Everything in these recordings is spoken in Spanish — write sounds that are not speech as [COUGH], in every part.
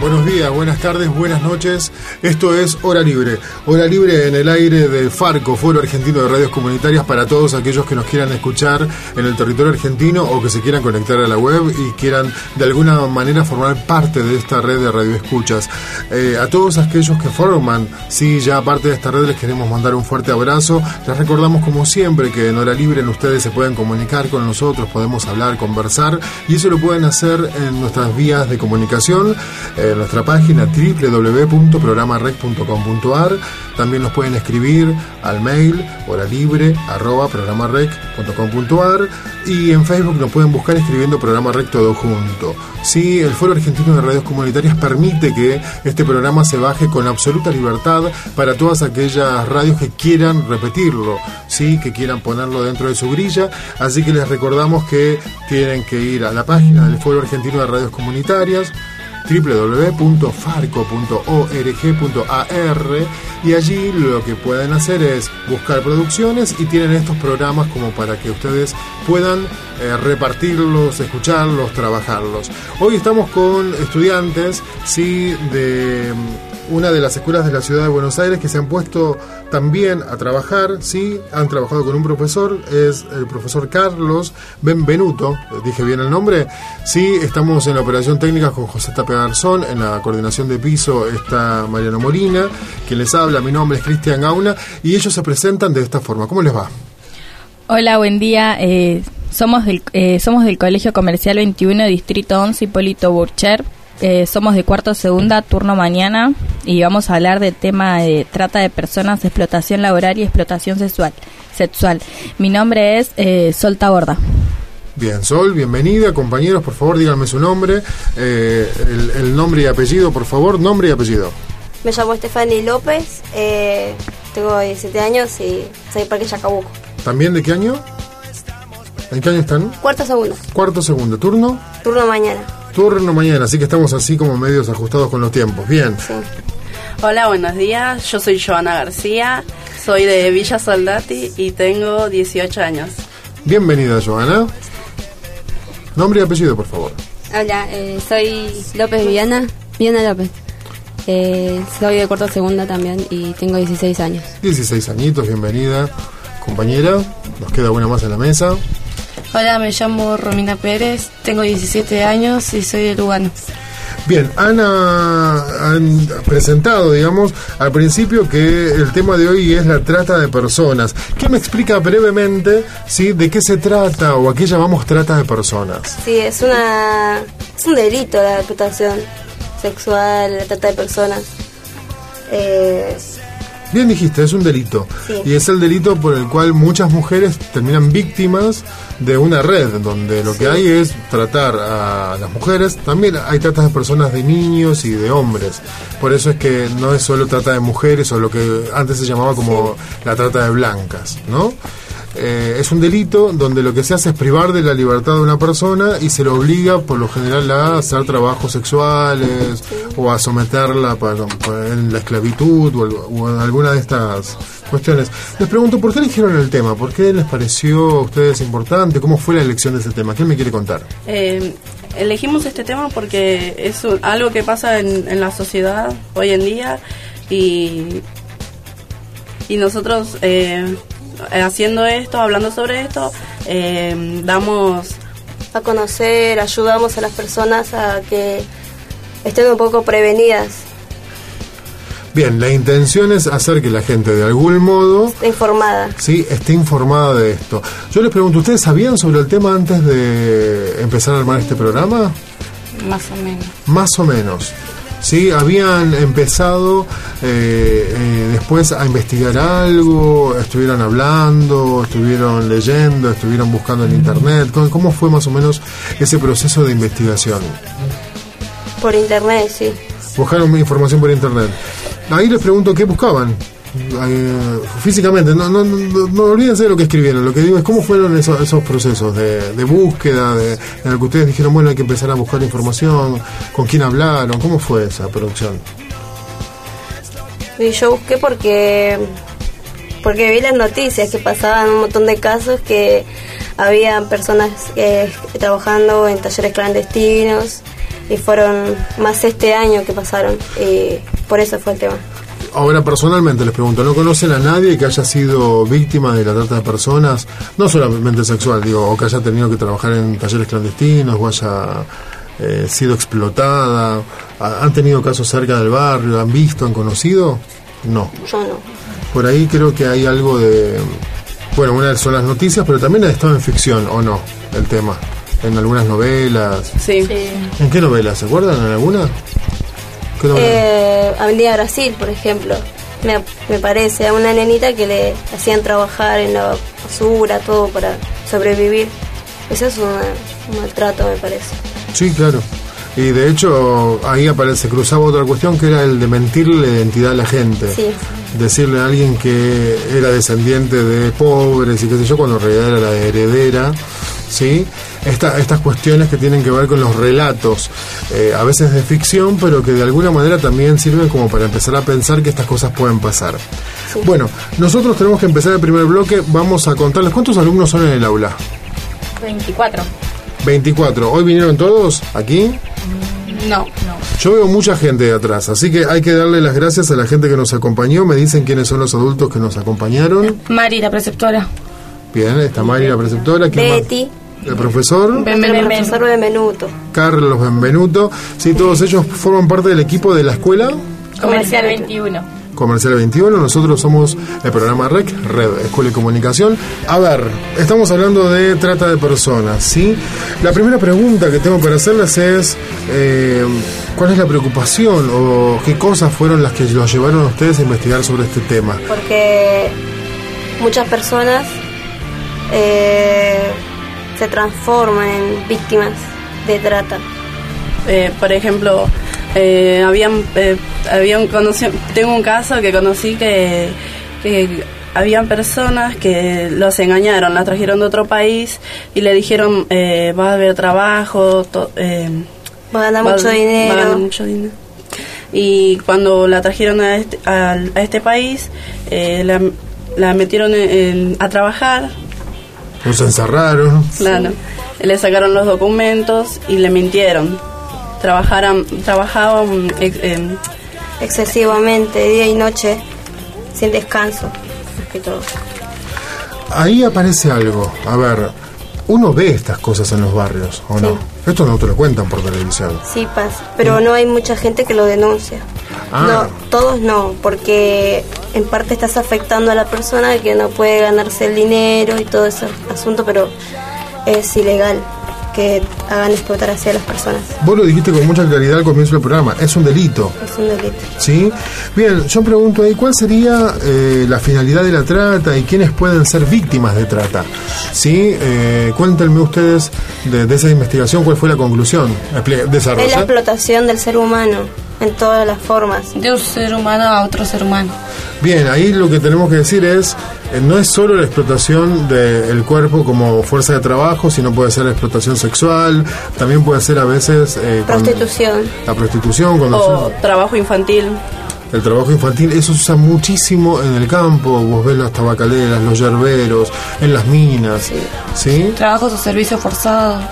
Buenos días, buenas tardes, buenas noches. Esto es Hora Libre. Hora Libre en el aire de Farco, Foro Argentino de Radios Comunitarias para todos aquellos que nos quieran escuchar en el territorio argentino o que se quieran conectar a la web y quieran de alguna manera formar parte de esta red de radioescuchas. Eh, a todos aquellos que forman, sí, ya parte de esta red les queremos mandar un fuerte abrazo. Les recordamos como siempre que en Hora Libre en ustedes se pueden comunicar con nosotros, podemos hablar, conversar y eso lo pueden hacer en nuestras vías de comunicación. Nuestra página www.programarec.com.ar. También nos pueden escribir al mail horalibre.programarec.com.ar y en Facebook nos pueden buscar escribiendo Programa Rec todo junto. Sí, el Foro Argentino de Radios Comunitarias permite que este programa se baje con absoluta libertad para todas aquellas radios que quieran repetirlo, sí, que quieran ponerlo dentro de su grilla. Así que les recordamos que tienen que ir a la página del Foro Argentino de Radios Comunitarias www.farco.org.ar y allí lo que pueden hacer es buscar producciones y tienen estos programas como para que ustedes puedan eh, repartirlos, escucharlos, trabajarlos. Hoy estamos con estudiantes, sí, de una de las escuelas de la ciudad de Buenos Aires que se han puesto también a trabajar, sí, han trabajado con un profesor, es el profesor Carlos Benvenuto, dije bien el nombre, sí, estamos en la operación técnica con José Tape Garzón, en la coordinación de piso está Mariano Molina, que les habla, mi nombre es Cristian Gauna, y ellos se presentan de esta forma. ¿Cómo les va? Hola, buen día. Eh, somos, del, eh, somos del Colegio Comercial 21, Distrito 11, Hipólito Burcher. Eh, somos de cuarto segunda, turno mañana, y vamos a hablar del tema de trata de personas, explotación laboral y explotación sexual. sexual. Mi nombre es eh, Sol Taborda. Bien, Sol, bienvenida. Compañeros, por favor, díganme su nombre, eh, el, el, nombre y apellido, por favor, nombre y apellido. Me llamo Estefany López, eh, tengo 17 años y soy Parque Chacabuco. ¿También de qué año? ¿En qué año están? Cuarto segundo. Cuarto segundo. ¿Turno? Turno mañana. Turno mañana, así que estamos así como medios ajustados con los tiempos. Bien. Sí. Hola, buenos días. Yo soy Joana García, soy de Villa Soldati y tengo 18 años. Bienvenida, Joana. Nombre y apellido, por favor. Hola, eh, soy López Viana, Viana López. Eh, soy de cuarto segunda también y tengo 16 años. 16 añitos, bienvenida. Compañera, nos queda una más en la mesa. Hola, me llamo Romina Pérez, tengo 17 años y soy de Lugano. Bien, Ana han presentado, digamos, al principio que el tema de hoy es la trata de personas. ¿Qué me explica brevemente, sí, de qué se trata o a qué llamamos trata de personas? Sí, es una es un delito la explotación sexual, la trata de personas. Eh, Bien dijiste, es un delito. Sí. Y es el delito por el cual muchas mujeres terminan víctimas de una red, donde lo que hay es tratar a las mujeres. También hay tratas de personas de niños y de hombres. Por eso es que no es solo trata de mujeres o lo que antes se llamaba como la trata de blancas, ¿no? Eh, es un delito donde lo que se hace es privar de la libertad de una persona y se le obliga por lo general a hacer trabajos sexuales o a someterla para, en la esclavitud o, en alguna de estas cuestiones. Les pregunto, ¿por qué eligieron el tema? ¿Por qué les pareció a ustedes importante? ¿Cómo fue la elección de ese tema? ¿Quién me quiere contar? Eh, elegimos este tema porque es un- algo que pasa en, en la sociedad hoy en día y, y nosotros eh, haciendo esto, hablando sobre esto, eh, damos a conocer, ayudamos a las personas a que estén un poco prevenidas, Bien, la intención es hacer que la gente de algún modo informada. Sí, esté informada de esto. Yo les pregunto, ¿ustedes sabían sobre el tema antes de empezar a armar este programa? Más o menos. Más o menos. Sí, habían empezado eh, eh, después a investigar algo, estuvieron hablando, estuvieron leyendo, estuvieron buscando en internet. ¿Cómo, cómo fue más o menos ese proceso de investigación? Por internet, sí. Buscaron información por internet. Ahí les pregunto qué buscaban. Físicamente, no, no, no, no olvídense de lo que escribieron. Lo que digo es cómo fueron esos, esos procesos de, de búsqueda, de, en el que ustedes dijeron, bueno, hay que empezar a buscar información, con quién hablaron, cómo fue esa producción. Y yo busqué porque porque vi las noticias que pasaban un montón de casos que había personas eh, trabajando en talleres clandestinos y fueron más este año que pasaron y por eso fue el tema. Ahora, personalmente les pregunto, ¿no conocen a nadie que haya sido víctima de la trata de personas? No solamente sexual, digo, o que haya tenido que trabajar en talleres clandestinos o haya eh, sido explotada. ¿Ha- ¿Han tenido casos cerca del barrio? ¿Han visto? ¿Han conocido? No. Yo no. Por ahí creo que hay algo de... Bueno, una son las noticias, pero también ha estado en ficción, ¿o no? El tema. En algunas novelas. Sí. ¿En qué novelas? ¿Se acuerdan? ¿En alguna? Eh, Avenida Brasil, por ejemplo, me, me parece a una nenita que le hacían trabajar en la basura, todo para sobrevivir. Eso es una- un maltrato, me parece. Sí, claro. Y de hecho ahí aparece, cruzaba otra cuestión que era el de mentirle la identidad a la gente. Sí. Decirle a alguien que era descendiente de pobres y qué sé yo, cuando en realidad era la heredera. ¿Sí? Esta- estas cuestiones que tienen que ver con los relatos, eh, a veces de ficción, pero que de alguna manera también sirven como para empezar a pensar que estas cosas pueden pasar. Bueno, nosotros tenemos que empezar el primer bloque. Vamos a contarles cuántos alumnos son en el aula. 24. 24. ¿Hoy vinieron todos aquí? No. Yo veo mucha gente de atrás, así que hay que darle las gracias a la gente que nos acompañó. Me dicen quiénes son los adultos que nos acompañaron. Mari, la preceptora. Bien, está Mari, la preceptora. Betty, El profesor. el profesor Benvenuto, Carlos Benvenuto. Sí, todos ellos forman parte del equipo de la escuela Comercial 21. Comercial 21. Nosotros somos el programa REC, Red Escuela y Comunicación. A ver, estamos hablando de trata de personas, ¿sí? La primera pregunta que tengo para hacerles es, eh, ¿cuál es la preocupación o qué cosas fueron las que los llevaron a ustedes a investigar sobre este tema? porque muchas personas eh, se transforman en víctimas de trata. Eh, por ejemplo, eh, habían, eh, habían conoci- tengo un caso que conocí que, que habían personas que los engañaron, las trajeron de otro país y le dijeron eh, va a haber trabajo, to- eh, Va a ganar va- mucho va a dinero. ganar mucho dinero. Y cuando la trajeron a este, al- a este país, eh, la, la metieron en- en- a trabajar, Nos encerraron. Claro. Le sacaron los documentos y le mintieron. Trabajaran, trabajaban ex- em, excesivamente, día y noche, sin descanso, que todo. Ahí aparece algo. A ver, uno ve estas cosas en los barrios, ¿o no? Esto no te lo cuentan por televisión. Sí pasa, pero no hay mucha gente que lo denuncia. Ah. No, todos no, porque en parte estás afectando a la persona que no puede ganarse el dinero y todo ese asunto, pero es ilegal que hagan explotar así a las personas. Vos lo dijiste con mucha claridad al comienzo del programa, es un delito. Es un delito. ¿Sí? Bien, yo pregunto ahí, ¿cuál sería eh, la finalidad de la trata y quiénes pueden ser víctimas de trata? ¿Sí? Eh, cuéntenme ustedes de, de esa investigación, ¿cuál fue la conclusión? Expli- Es la Desarrolla. explotación del ser humano en todas las formas. De un ser humano a otro ser humano. Bien, ahí lo que tenemos que decir es, eh, no es solo la explotación del cuerpo como fuerza de trabajo, sino puede ser la explotación sexual, también puede ser a veces... eh, Prostitución. la prostitución, cuando o trabajo infantil. El trabajo infantil, eso se usa muchísimo en el campo, vos ves las tabacaleras, los yerberos, en las minas, ¿sí? Trabajos o servicios forzados.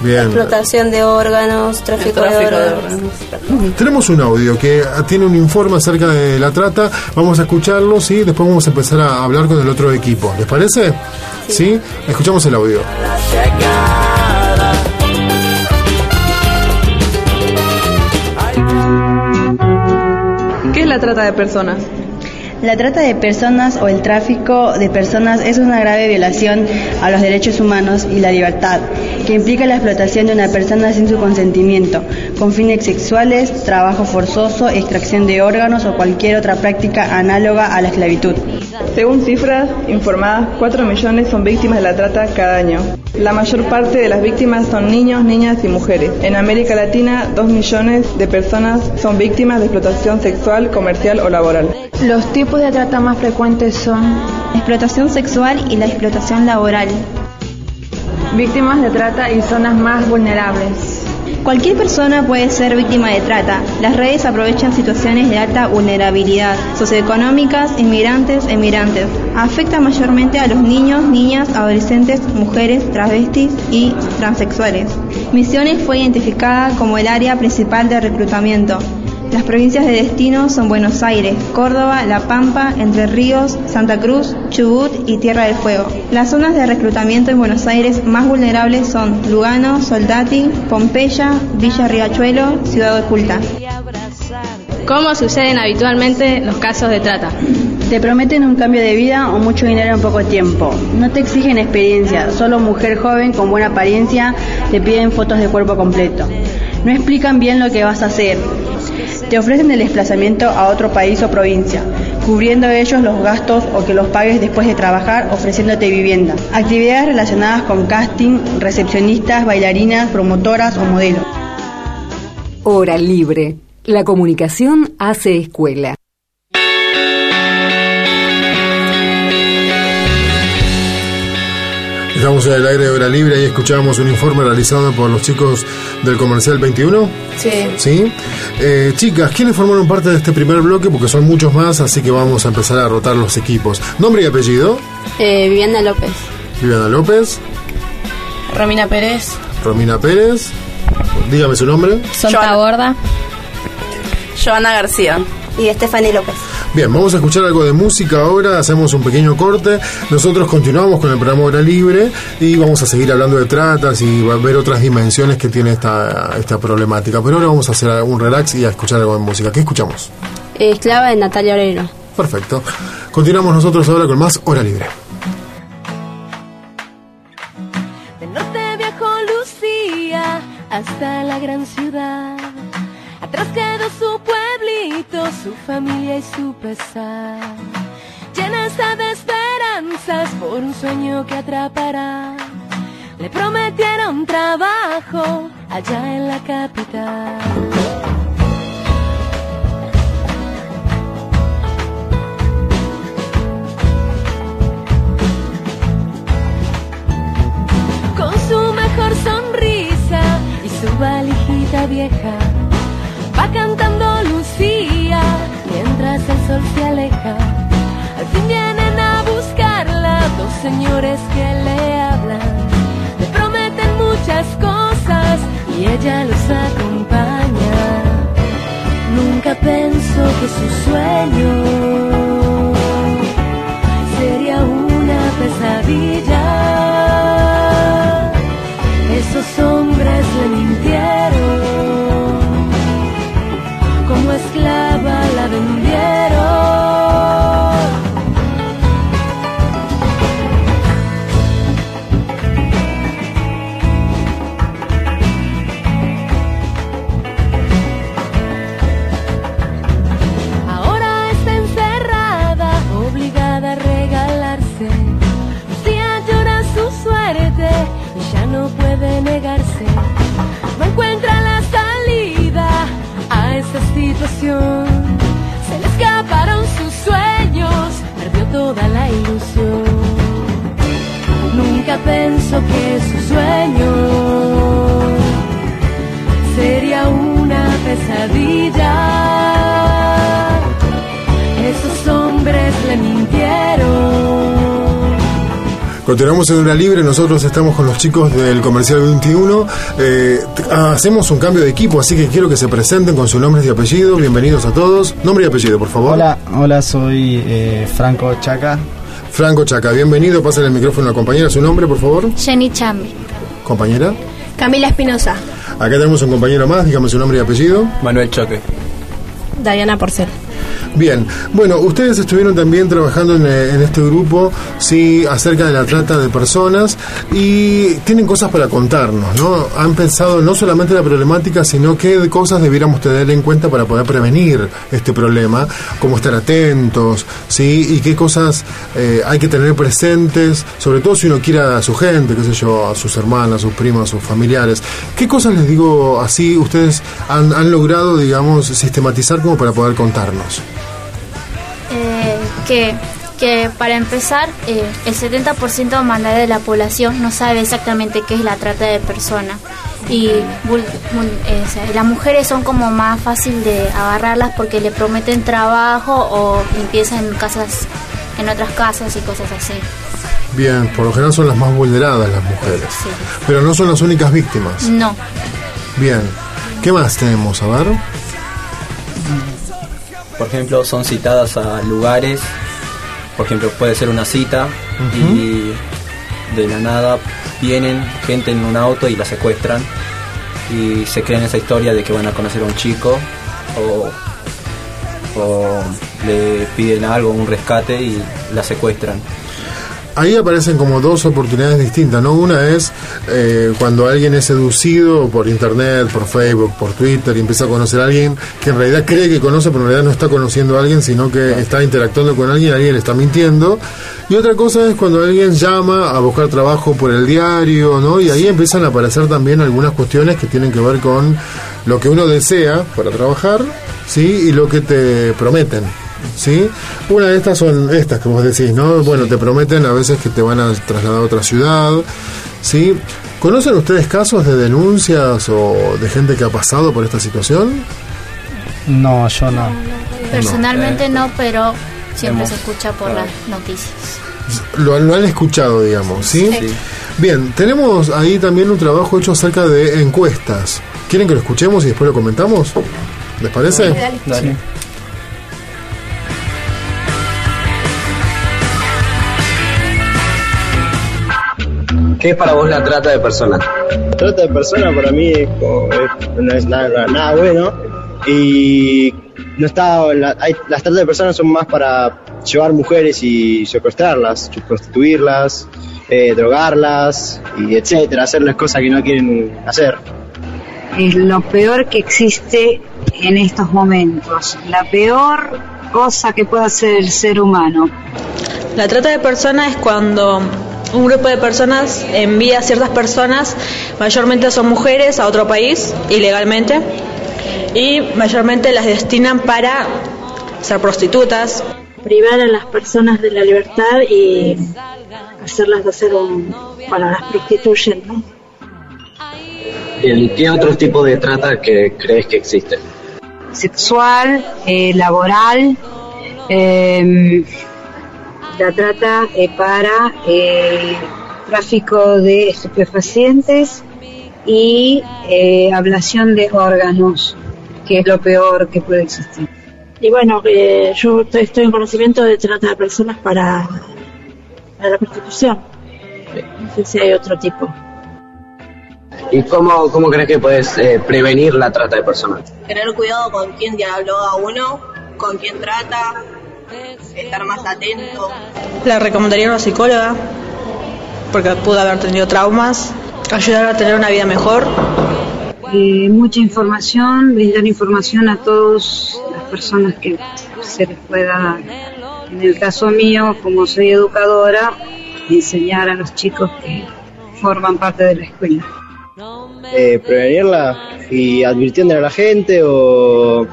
Bien. Explotación de órganos, tráfico, tráfico de de órganos. Tenemos un audio que tiene un informe acerca de la trata, vamos a escucharlo, ¿sí? Después vamos a empezar a hablar con el otro equipo, ¿les parece? ¿Sí? Escuchamos el audio. ¿Qué es la trata de personas? La trata de personas o el tráfico de personas es una grave violación a los derechos humanos y la libertad que implica la explotación de una persona sin su consentimiento, con fines sexuales, trabajo forzoso, extracción de órganos o cualquier otra práctica análoga a la esclavitud. Según cifras informadas, 4 millones son víctimas de la trata cada año. La mayor parte de las víctimas son niños, niñas y mujeres. En América Latina, 2 millones de personas son víctimas de explotación sexual, comercial o laboral. Los tipos de trata más frecuentes son explotación sexual y la explotación laboral. Víctimas de trata y zonas más vulnerables. Cualquier persona puede ser víctima de trata. Las redes aprovechan situaciones de alta vulnerabilidad socioeconómicas, inmigrantes, emigrantes. Afecta mayormente a los niños, niñas, adolescentes, mujeres, travestis y transexuales. Misiones fue identificada como el área principal de reclutamiento. Las provincias de destino son Buenos Aires, Córdoba, La Pampa, Entre Ríos, Santa Cruz, Chubut y Tierra del Fuego. Las zonas de reclutamiento en Buenos Aires más vulnerables son Lugano, Soldati, Pompeya, Villa Riachuelo, Ciudad Oculta. ¿Cómo suceden habitualmente los casos de trata? Te prometen un cambio de vida o mucho dinero en poco tiempo. No te exigen experiencia, solo mujer joven con buena apariencia te piden fotos de cuerpo completo. No explican bien lo que vas a hacer, te ofrecen el desplazamiento a otro país o provincia, cubriendo ellos los gastos o que los pagues después de trabajar ofreciéndote vivienda. Actividades relacionadas con casting, recepcionistas, bailarinas, promotoras o modelos. Hora libre. La comunicación hace escuela. Estamos en el aire de hora libre y escuchamos un informe realizado por los chicos del Comercial 21. Sí. ¿Sí? Eh, chicas, ¿quiénes formaron parte de este primer bloque? Porque son muchos más, así que vamos a empezar a rotar los equipos. ¿Nombre y apellido? Eh, Viviana López. Viviana López. Romina Pérez. Romina Pérez. Dígame su nombre. Sonta Borda. Joana García. Y Estefany López. Bien, vamos a escuchar algo de música ahora, hacemos un pequeño corte, nosotros continuamos con el programa Hora Libre y vamos a seguir hablando de tratas y a ver otras dimensiones que tiene esta, esta problemática. Pero ahora vamos a hacer un relax y a escuchar algo de música. ¿Qué escuchamos? Esclava de Natalia Oreiro. Perfecto. Continuamos nosotros ahora con más Hora Libre. De norte viajó Lucía hasta la gran ciudad. Atrás quedó su su familia y su pesar. Llena está de esperanzas por un sueño que atrapará. Le prometieron trabajo allá en la capital. Con su mejor sonrisa y su valijita vieja cantando Lucía mientras el sol se aleja. Al fin vienen a buscarla dos señores que le hablan. Le prometen muchas cosas y ella los acompaña. Nunca pensó que su sueño sería una pesadilla. Esos hombres le pensó que su sueño sería una pesadilla. Esos hombres le mintieron. Continuamos en Hora Libre, nosotros estamos con los chicos del Comercial 21. Eh, t- hacemos un cambio de equipo, así que quiero que se presenten con sus nombres y apellidos. Bienvenidos a todos. Nombre y apellido, por favor. Hola, hola, soy eh, Franco Chaca. Franco Chaca, bienvenido. Pásale el micrófono a la compañera. Su nombre, por favor. Jenny Chambi. Compañera. Camila Espinosa. Acá tenemos un compañero más. Dígame su nombre y apellido. Manuel Choque. Diana Porcel. Bien, bueno, ustedes estuvieron también trabajando en, en, este grupo, sí, acerca de la trata de personas y tienen cosas para contarnos, ¿no? Han pensado no solamente la problemática, sino qué cosas debiéramos tener en cuenta para poder prevenir este problema, cómo estar atentos, sí, y qué cosas eh, hay que tener presentes, sobre todo si uno quiere a su gente, qué sé yo, a sus hermanas, a sus primas, a sus familiares. ¿Qué cosas les digo así ustedes han, han logrado, digamos, sistematizar como para poder contarnos? Que, que para empezar, eh, el 70% de la población no sabe exactamente qué es la trata de personas. Y eh, las mujeres son como más fácil de agarrarlas porque le prometen trabajo o empiezan en casas, en otras casas y cosas así. Bien, por lo general son las más vulneradas las mujeres. Pero no son las únicas víctimas. No. Bien. ¿Qué más tenemos? A ver. Por ejemplo, son citadas a lugares. Por ejemplo, puede ser una cita y de la nada vienen gente en un auto y la secuestran y se crean esa historia de que van a conocer a un chico o, o le piden algo, un rescate y la secuestran ahí aparecen como dos oportunidades distintas, ¿no? Una es eh, cuando alguien es seducido por internet, por Facebook, por Twitter y empieza a conocer a alguien que en realidad cree que conoce, pero en realidad no está conociendo a alguien, sino que está interactuando con alguien, alguien le está mintiendo. Y otra cosa es cuando alguien llama a buscar trabajo por el diario, ¿no? Y ahí empiezan a aparecer también algunas cuestiones que tienen que ver con lo que uno desea para trabajar, ¿sí? Y lo que te prometen. ¿Sí? Una de estas son estas que vos decís, ¿no? Bueno, te prometen a veces que te van a trasladar a otra ciudad, ¿sí? ¿Conocen ustedes casos de denuncias o de gente que ha pasado por esta situación? No, yo no. Personalmente no, pero siempre se escucha por las noticias. Lo, han escuchado, digamos, ¿sí? Bien, tenemos ahí también un trabajo hecho acerca de encuestas. ¿Quieren que lo escuchemos y después lo comentamos? ¿Les parece? Dale. ¿Qué es para vos la trata de personas? La trata de personas para mí no es nada, bueno y no está las tratas de personas son más para llevar mujeres y secuestrarlas, prostituirlas, eh, drogarlas y etcétera, hacerles cosas que no quieren hacer. Es lo peor que existe en estos momentos, la peor cosa que puede hacer el ser humano. La trata de personas es cuando un grupo de personas envía a ciertas personas, mayormente son mujeres, a otro país ilegalmente y mayormente las destinan para ser prostitutas. Privar a las personas de la libertad y hacerlas de hacer un... bueno, las prostituyen, ¿no? ¿Y qué otros tipos de trata que crees que existen? Sexual, eh, laboral, eh, la trata eh, para eh, tráfico de estupefacientes y eh, ablación de órganos, que es lo peor que puede existir. Y bueno, yo estoy en conocimiento de trata de personas para, la prostitución. No sé si hay otro tipo. ¿Y cómo, cómo crees que puedes prevenir la trata de personas? Tener cuidado con quién dialogó a uno, con quién trata, estar más atento. Le recomendaría a una psicóloga, porque pudo haber tenido traumas, ayudar a tener una vida mejor. Eh, mucha información, brindar información a todas las personas que se les pueda dar. En el caso mío, como soy educadora, enseñar a los chicos que forman parte de la escuela. Eh, prevenirla y advirtiendo a la gente o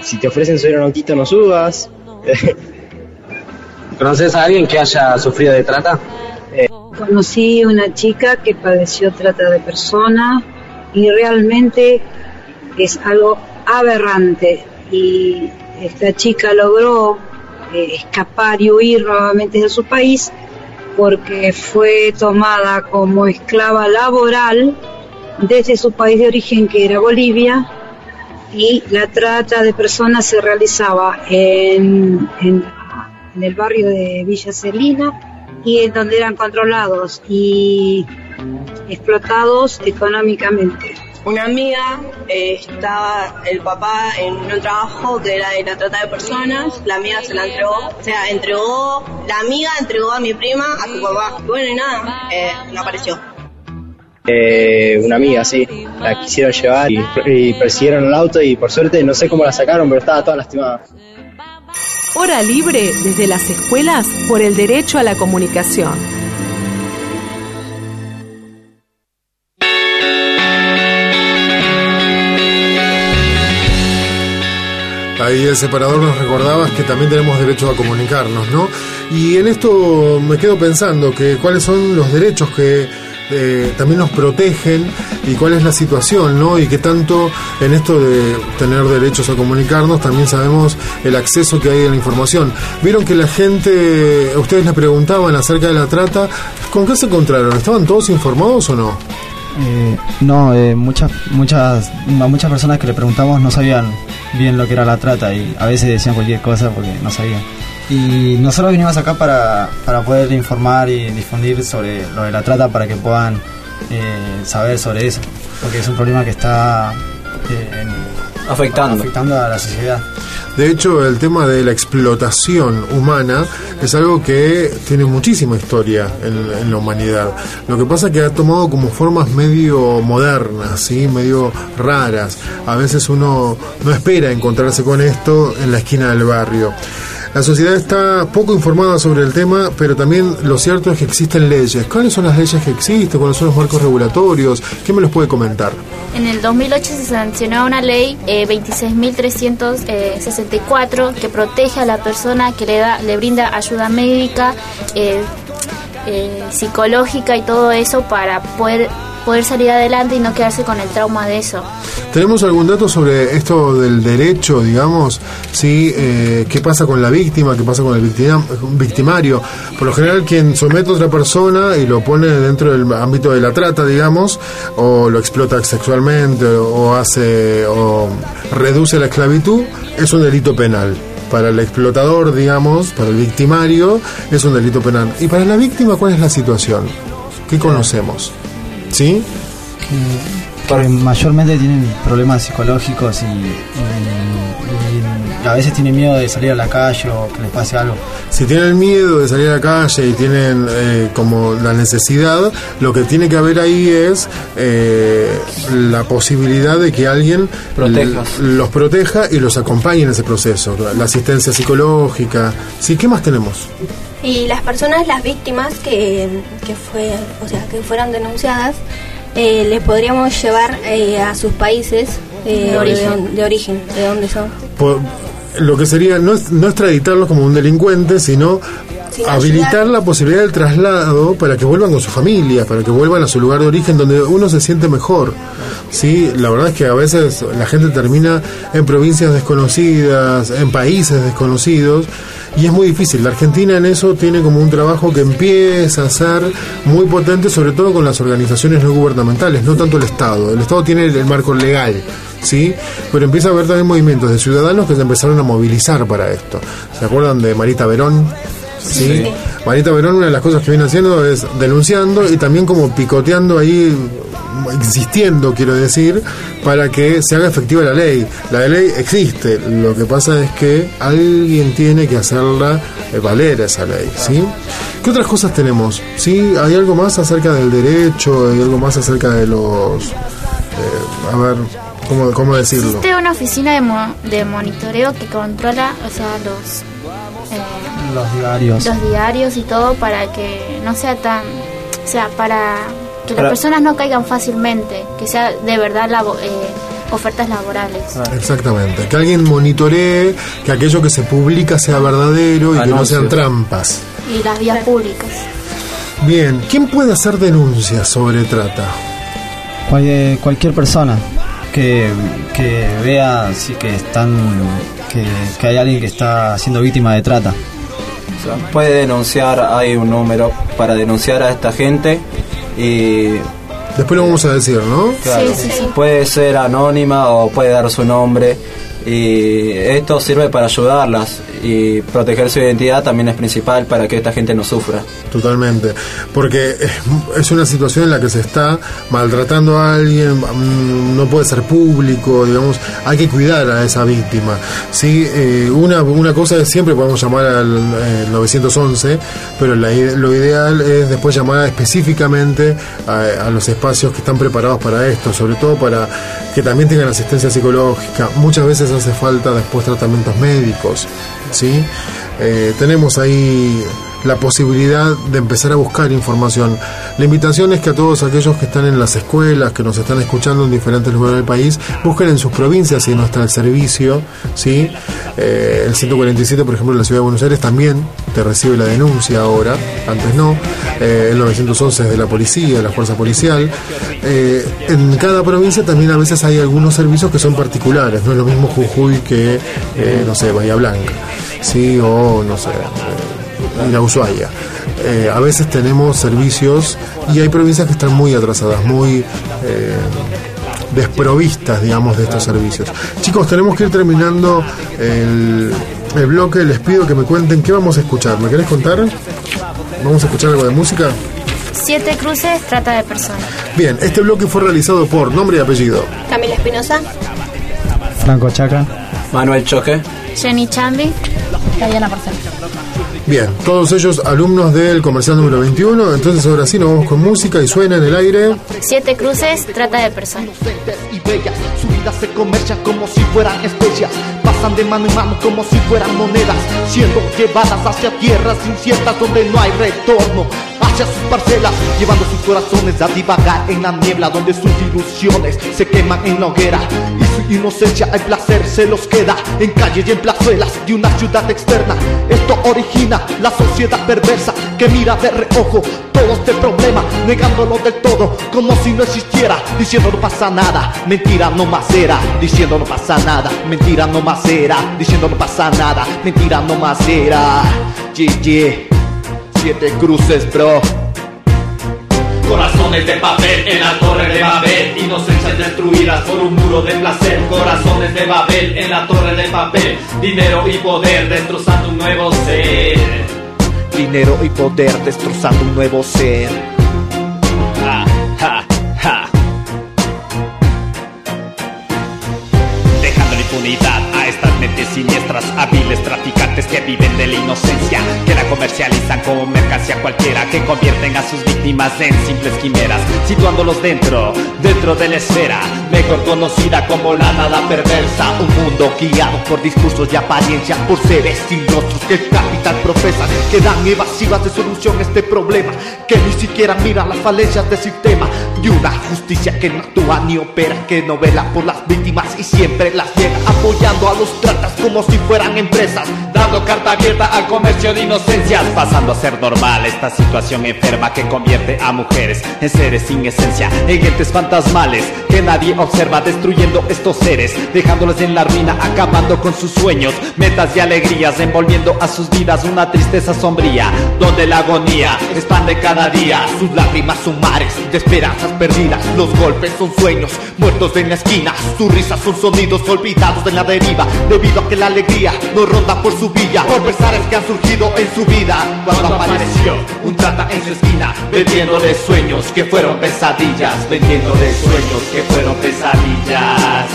si te ofrecen subir un autito no subas [LAUGHS] ¿Conoces a alguien que haya sufrido de trata? Conocí una chica que padeció trata de personas y realmente es algo aberrante y esta chica logró eh, escapar y huir nuevamente de su país porque fue tomada como esclava laboral desde su país de origen que era Bolivia y la trata de personas se realizaba en, en, el barrio de Villa Celina y en donde eran controlados y explotados económicamente. una amiga eh, estaba el papá en un trabajo que era de la trata de personas, la amiga se la entregó, o sea, entregó, la amiga entregó a mi prima a su papá. Bueno, y nada, eh, no apareció. Eh, una amiga, sí, la quisieron llevar y, y persiguieron el auto y por suerte no sé cómo la sacaron, pero estaba toda lastimada. Hora libre desde las escuelas por el derecho a la comunicación. Ahí el separador nos recordaba que también tenemos derecho a comunicarnos, ¿no? Y en esto me quedo pensando que cuáles son los derechos que eh, también nos protegen y cuál es la situación, ¿no? Y qué tanto en esto de tener derechos a comunicarnos también sabemos el acceso que hay a la información. Vieron que la gente, ustedes le preguntaban acerca de la trata, ¿con qué se encontraron? ¿Estaban todos informados o no? Eh, no, eh, muchas, muchas, a muchas personas que le preguntamos no sabían bien lo que era la trata y a veces decían cualquier cosa porque no sabían. Y nosotros vinimos acá para, para poder informar y difundir sobre lo de la trata para que puedan eh, saber sobre eso, porque es un problema que está eh, en- Afectando. afectando a la sociedad. De hecho, el tema de la explotación humana es algo que tiene muchísima historia en, en la humanidad. Lo que pasa es que ha tomado como formas medio modernas, ¿sí? medio raras. A veces uno no espera encontrarse con esto en la esquina del barrio. La sociedad está poco informada sobre el tema, pero también lo cierto es que existen leyes. ¿Cuáles son las leyes que existen? ¿Cuáles son los marcos regulatorios? ¿Qué me los puede comentar? En el 2008 se sancionó una ley eh, 26.364 que protege a la persona que le da le brinda ayuda médica, eh, eh, psicológica y todo eso para poder poder salir adelante y no quedarse con el trauma de eso. ¿Tenemos algún dato sobre esto del derecho, digamos? ¿Sí? Eh, ¿Qué pasa con la víctima? ¿Qué pasa con el victima- victimario? Por lo general, quien somete a otra persona y lo pone dentro del ámbito de la trata, digamos, o lo explota sexualmente, o hace, o reduce la esclavitud, es un delito penal. Para el explotador, digamos, para el victimario, es un delito penal. ¿Y para la víctima cuál es la situación? ¿Qué conocemos? ¿Sí? que mayormente tienen problemas psicológicos y, y- y a veces tienen miedo de salir a la calle o que les pase algo. Si tienen miedo de salir a la calle y tienen eh, como la necesidad, lo que tiene que haber ahí es eh, la posibilidad de que alguien los proteja y los acompañe en ese proceso. La asistencia psicológica. ¿Sí? ¿Qué más tenemos? Y las personas, las víctimas que, que fue, o sea, que fueron denunciadas, eh, les podríamos llevar eh, a sus países eh, De origen. de origen, de dónde son. Po- lo que sería no, es- no extraditarlos como un delincuente, sino habilitar ayudar. la posibilidad del traslado para que vuelvan con su familia, para que vuelvan a su lugar de origen donde uno se siente mejor. Sí, la verdad es que a veces la gente termina en provincias desconocidas, en países desconocidos y es muy difícil. La Argentina en eso tiene como un trabajo que empieza a ser muy potente, sobre todo con las organizaciones no gubernamentales, no tanto el Estado. El Estado tiene el marco legal, ¿sí? Pero empieza a haber también movimientos de ciudadanos que se empezaron a movilizar para esto. ¿Se acuerdan de Marita Verón? ¿Sí? Sí. Marita Verón una de las cosas que viene haciendo es denunciando y también como picoteando ahí, insistiendo, quiero decir, para que se haga efectiva la ley. La ley existe, lo que pasa es que alguien tiene que hacerla eh, valer esa ley, ¿sí? ¿Qué otras cosas tenemos? ¿Sí? ¿Hay algo más acerca del derecho? ¿Hay algo más acerca de los... eh, a ver, ¿cómo, cómo decirlo? Existe una oficina de, mo- de monitoreo que controla, o sea, los eh, Los diarios. los diarios y todo para que no sea tan, o sea, para que las personas no caigan fácilmente, que sea de verdad eh, ofertas laborales. Exactamente, que alguien monitoree que aquello que se publica sea verdadero y que no sean trampas. Y las vías públicas. Bien, ¿quién puede hacer denuncias sobre trata? Cual- eh, cualquier persona que, que vea sí, que están que, que hay alguien que está siendo víctima de trata. O sea, puede denunciar, hay un número para denunciar a esta gente y Después lo vamos a decir, ¿no? Claro, puede ser anónima o puede dar su nombre y esto sirve para ayudarlas y proteger su identidad también es principal para que esta gente no sufra. Totalmente, porque es una situación en la que se está maltratando a alguien, mm, no puede ser público, digamos, hay que cuidar a esa víctima. ¿sí? Eh, una, una cosa es siempre podemos llamar al 911, pero lo ideal es después llamar específicamente a, a los espacios que están preparados para esto, sobre todo para que también tengan asistencia psicológica. Muchas veces hace falta después tratamientos médicos. ¿sí? Eh, tenemos ahí la posibilidad de empezar a buscar información. La invitación es que a todos aquellos que están en las escuelas, que nos están escuchando en diferentes lugares del país, busquen en sus provincias y no está el servicio. ¿sí? Eh, el 147, por ejemplo, en la ciudad de Buenos Aires también te recibe la denuncia ahora, antes no. Eh, el 911 es de la policía, la fuerza policial. en cada provincia también a veces hay algunos servicios que son particulares, no es lo mismo Jujuy que, no sé, Bahía Blanca. ¿sí? o no sé, la Ushuaia. Eh, a veces tenemos servicios y hay provincias que están muy atrasadas, muy eh, desprovistas, digamos, de estos servicios. Chicos, tenemos que ir terminando el, el bloque. Les pido que me cuenten qué vamos a escuchar. ¿Me querés contar? ¿Vamos a escuchar algo de música? Siete cruces trata de personas. Bien, este bloque fue realizado por nombre y apellido. Camila Espinosa. Franco Chaca. Manuel Choque. Jenny Chambi. Porcel. Bien, todos ellos alumnos del comercial número 21. Entonces ahora sí nos vamos con música y suena en el aire. Siete cruces, trata de personas. Y bellas, se comercia como si fueran especias. Pasan de mano en mano como si fueran monedas, siendo llevadas hacia tierras inciertas donde no hay retorno hacia sus parcelas, llevando sus corazones a divagar en la niebla donde sus ilusiones se queman en la hoguera y su inocencia el placer se los queda en calles y en plazuelas de una ciudad externa. Esto origina la sociedad perversa que mira de reojo todo este problema, negándolo del todo como si no existiera, diciendo no pasa nada, mentira no más diciendo no pasa nada, mentira no más diciendo no pasa nada, mentira no más era. GG, siete cruces, bro. Corazones de papel en la torre de Babel, inocencias destruidas por un muro de placer. Corazones de Babel en la torre de papel, dinero y poder destrozando un nuevo ser. Dinero y poder destrozando un nuevo ser. Mentes siniestras, hábiles traficantes que viven de la inocencia, que la comercializan como mercancía cualquiera, que convierten a sus víctimas en simples quimeras, situándolos dentro, dentro de la esfera, mejor conocida como la nada perversa, un mundo guiado por discursos y apariencia, por seres sin rostros que el capital profesa, que dan evasivas de solución a este problema, que ni siquiera mira las falencias del sistema, y una justicia que no actúa ni opera, que no vela por las víctimas y siempre las llega apoyando a los tratas como si fueran empresas, Dando carta abierta al comercio de inocencias. pasando a ser normal esta situación enferma que convierte a mujeres en seres sin esencia, en entes fantasmales que nadie observa destruyendo estos seres, dejándoles en la ruina, acabando con sus sueños, metas y alegrías, envolviendo a sus vidas una tristeza sombría, donde la agonía expande cada día, sus lágrimas son mares de esperanzas perdidas, los golpes son sueños muertos en la esquina, sus risas son sonidos olvidados en la deriva, debido a que la alegría no ronda por su villa, por pesares que han surgido en su vida, cuando apareció un trata en su esquina, vendiéndole sueños que fueron pesadillas, vendiéndole sueños que fueron pesadillas.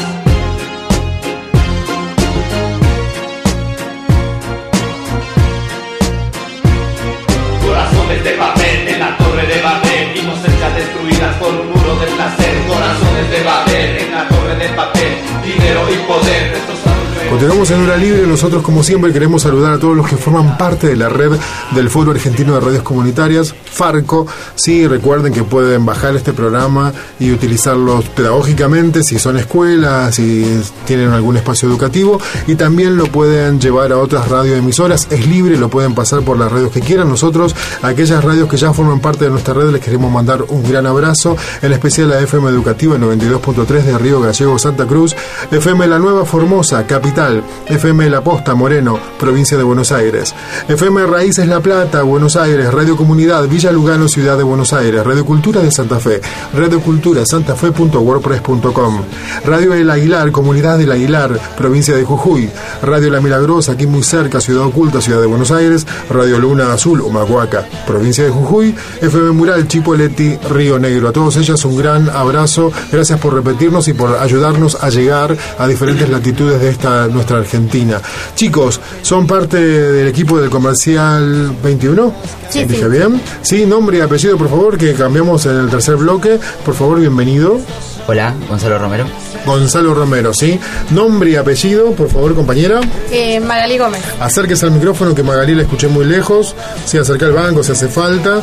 Corazones de papel en la torre de Babel, inocencias destruidas por un muro de placer. Corazones de Babel en la torre de papel, dinero y poder nuevo Continuamos en Hora Libre. Nosotros, como siempre, queremos saludar a todos los que forman parte de la red del Foro Argentino de Radios Comunitarias, FARCO. Sí, recuerden que pueden bajar este programa y utilizarlo pedagógicamente si son escuelas, si tienen algún espacio educativo. Y también lo pueden llevar a otras radioemisoras. Es libre, lo pueden pasar por las radios que quieran. Nosotros, aquellas radios que ya forman parte de nuestra red, les queremos mandar un gran abrazo. En especial a FM Educativa 92.3 de Río Gallego, Santa Cruz. FM La Nueva Formosa, Capital Mural, FM La Posta, Moreno, provincia de Buenos Aires. FM Raíces La Plata, Buenos Aires, Radio Comunidad, Villa Lugano, Ciudad de Buenos Aires, Radio Cultura de Santa Fe, Radio Cultura santafe.wordpress.com, Radio El Aguilar, Comunidad del Aguilar, provincia de Jujuy, Radio La Milagrosa, aquí muy cerca, Ciudad Oculta, Ciudad de Buenos Aires, Radio Luna Azul, Humahuaca, provincia de Jujuy, FM Mural, Chipoleti, Río Negro. A todos ellas un gran abrazo, gracias por repetirnos y por ayudarnos a llegar a diferentes latitudes de esta nuestra Argentina. Chicos, son parte del equipo del Comercial 21. Sí, ¿Dije sí. bien? Sí, nombre y apellido, por favor, que cambiamos en el tercer bloque. Por favor, bienvenido. Hola, Gonzalo Romero. Gonzalo Romero, ¿sí? Nombre y apellido, por favor, compañera. Eh, Magali Gómez. Acérquese al micrófono que Magalí la escuché muy lejos. Sí, acerca al banco si hace falta.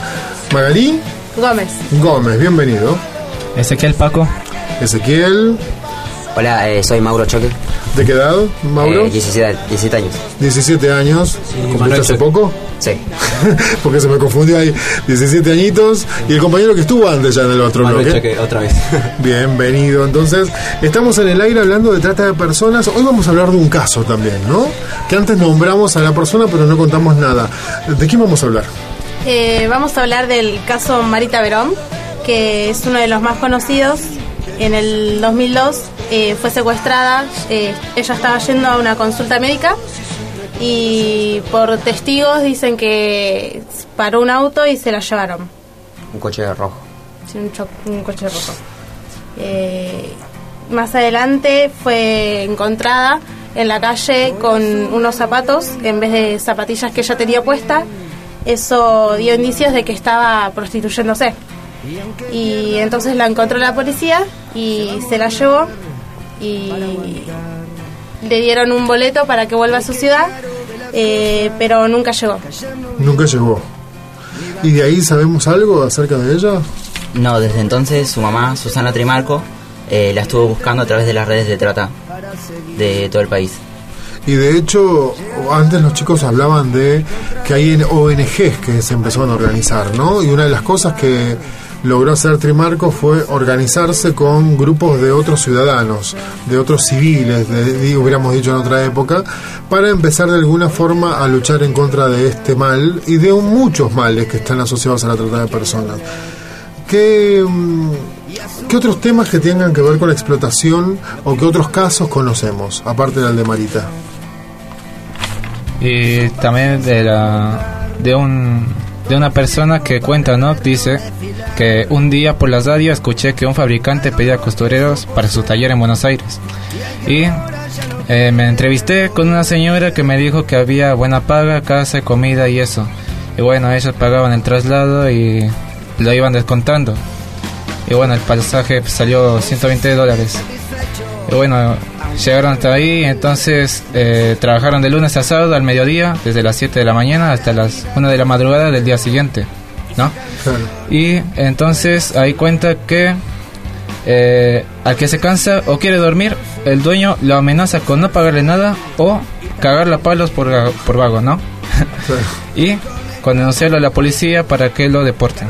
Magalí Gómez. Gómez, bienvenido. Ezequiel Paco. Ezequiel. Hola, eh, soy Mauro Choque. ¿De qué edad, Mauro? Eh, 17, 17 años. 17 años. ¿Cumpliste Manuel hace poco? Sí. [LAUGHS] Porque se me confundió ahí. 17 añitos. Y el compañero que estuvo antes ya en el otro Manuel bloque. Otra vez. [LAUGHS] Bienvenido. Entonces, estamos en el aire hablando de trata de personas. Hoy vamos a hablar de un caso también, ¿no? Que antes nombramos a la persona, pero no contamos nada. ¿De quién vamos a hablar? Eh, vamos a hablar del caso Marita Verón, que es uno de los más conocidos. En el 2002 eh, fue secuestrada. eh, ella estaba yendo a una consulta médica y por testigos dicen que paró un auto y se la llevaron. Un coche rojo. Sí, un, un coche rojo. Eh, más adelante fue encontrada en la calle con unos zapatos en vez de zapatillas que ella tenía puesta. Eso dio indicios de que estaba prostituyéndose. Y entonces la encontró la policía y se la llevó y le dieron un boleto para que vuelva a su ciudad, eh, pero nunca llegó. Nunca llegó. ¿Y de ahí sabemos algo acerca de ella? No, desde entonces su mamá, Susana Trimarco, eh, la estuvo buscando a través de las redes de trata de todo el país. Y de hecho, antes los chicos hablaban de que hay ONGs que se empezaron a organizar, ¿no? Y una de las cosas que logró hacer Trimarco fue organizarse con grupos de otros ciudadanos, de otros civiles, de, hubiéramos dicho en otra época, para empezar de alguna forma a luchar en contra de este mal y de muchos males que están asociados a la trata de personas. ¿Qué, mm, ¿Qué otros temas que tengan que ver con la explotación o qué otros casos conocemos, aparte del de Marita? y también de la de un de una persona que cuenta no dice que un día por la radio escuché que un fabricante pedía costureros para su taller en Buenos Aires. Y eh, me entrevisté con una señora que me dijo que había buena paga casa comida y eso. Y bueno ellos pagaban el traslado y lo iban descontando. Y bueno el pasaje salió 120 dólares. Y bueno, llegaron hasta ahí, entonces eh, trabajaron de lunes a sábado al mediodía, desde las 7 de la mañana hasta las 1 de la madrugada del día siguiente, ¿no? Y entonces ahí cuenta que eh, al que se cansa o quiere dormir, el dueño lo amenaza con no pagarle nada o cagarle a palos por, por vago, ¿no? [LAUGHS] y con denunciarlo a la policía para que lo deporten.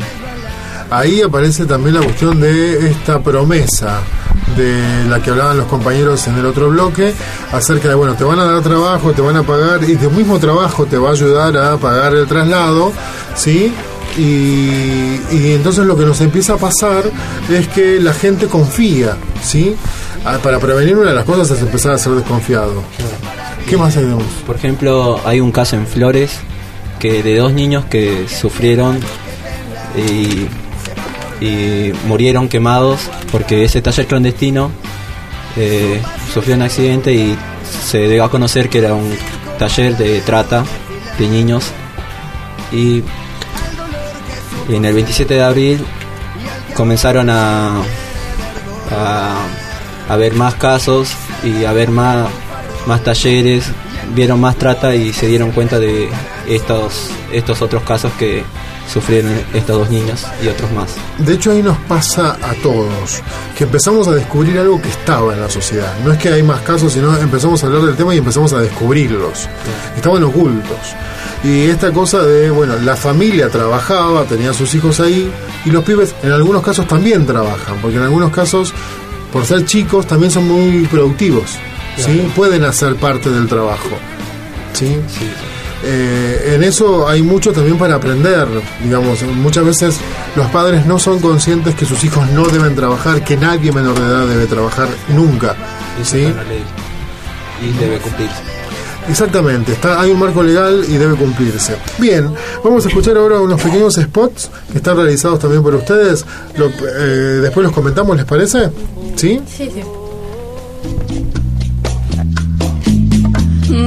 Ahí aparece también la cuestión de esta promesa de la que hablaban los compañeros en el otro bloque acerca de, bueno, te van a dar trabajo, te van a pagar y tu mismo trabajo te va a ayudar a pagar el traslado, ¿sí? Y, entonces lo que nos empieza a pasar es que la gente confía, ¿sí? Ah, Para prevenir una de las cosas es empezar a ser desconfiado. ¿Qué más hay de? Por ejemplo, hay un caso en Flores que de dos niños que sufrieron y, y murieron quemados porque ese taller clandestino eh, sufrió un accidente y se dio a conocer que era un taller de trata de niños. Y en el 27 de abril comenzaron a, a, a ver más casos y a ver más, más talleres, vieron más trata y se dieron cuenta de estos, estos otros casos que sufrieron estos dos niños y otros más. De hecho, ahí nos pasa a todos, que empezamos a descubrir algo que estaba en la sociedad. No es que hay más casos, sino empezamos a hablar del tema y empezamos a descubrirlos. Estaban ocultos. Y esta cosa de, bueno, la familia trabajaba, tenía sus hijos ahí, y los pibes en algunos casos también trabajan, porque en algunos casos, por ser chicos, también son muy productivos. ¿sí? Pueden hacer parte del trabajo, ¿sí? Eh, en eso hay mucho también para aprender, digamos, muchas veces los padres no son conscientes que sus hijos no deben trabajar, que nadie menor de edad debe trabajar nunca, ¿sí? Y debe cumplirse. Exactamente, está, hay un marco legal y debe cumplirse. Bien, vamos a escuchar ahora unos pequeños spots que están realizados también por ustedes. Lo- eh, después los comentamos, ¿les parece? ¿Sí? Sí, sí.